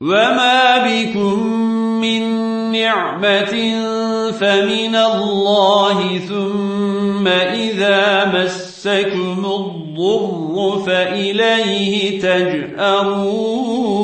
وما بكم من نعمة فمن الله ثم إذا مسكم الضر فإليه تجأرون